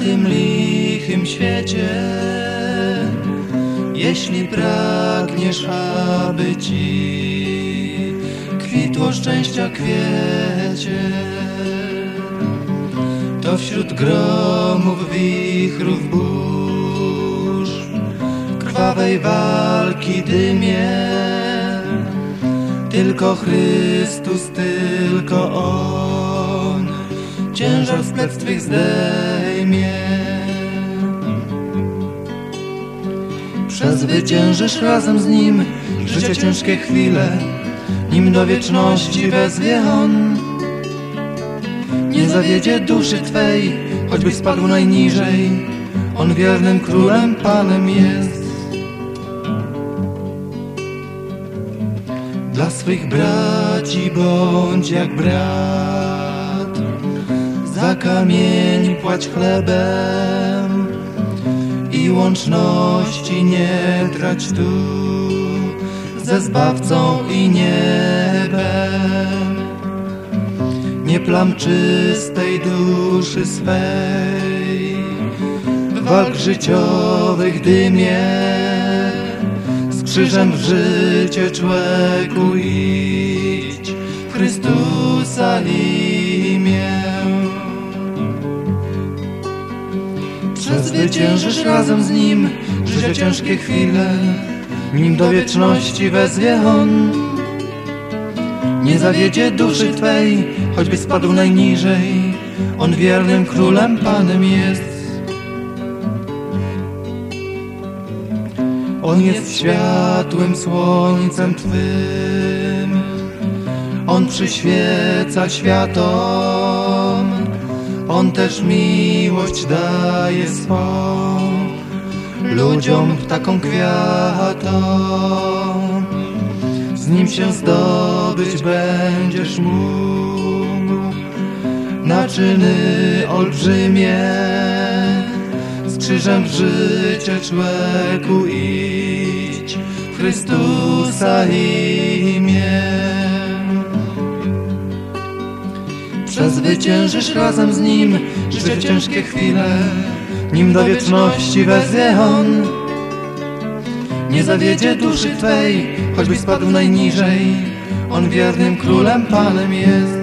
tym lichym świecie. Jeśli pragniesz, aby ci kwitło szczęścia kwiecie, to wśród gromów, wichrów, burz, krwawej walki dymie. Tylko Chrystus, tylko On, ciężar z plectwych zdech. Przezwyciężysz razem z Nim życie ciężkie chwile, nim do wieczności wezwie On. Nie zawiedzie duszy Twej, choćbyś spadł najniżej, On wiernym królem, Panem jest. Dla swych braci bądź jak brat, za kamień płać chlebem i łączności nie trać tu ze Zbawcą i niebem. Nie plam czystej duszy swej, walk życiowych dymie, z krzyżem w życie człeku idź, Chrystusa imię. Przezwyciężysz razem z Nim życie ciężkie chwile, nim do wieczności wezwie On. Nie zawiedzie duszy Twej, choćby spadł najniżej, On wiernym królem, Panem jest. On jest światłym słońcem Twym, On przyświeca światom, On też miłość daje swą ludziom, ptakom, kwiatom. Z Nim się zdobyć będziesz mógł na czyny olbrzymie. Z krzyżem życie człeku idź, w Chrystusa imię. Przezwyciężysz razem z Nim życie ciężkie chwile, nim do wieczności wezwie On. Nie zawiedzie duszy Twej, choćbyś spadł najniżej, On wiernym królem, Panem jest.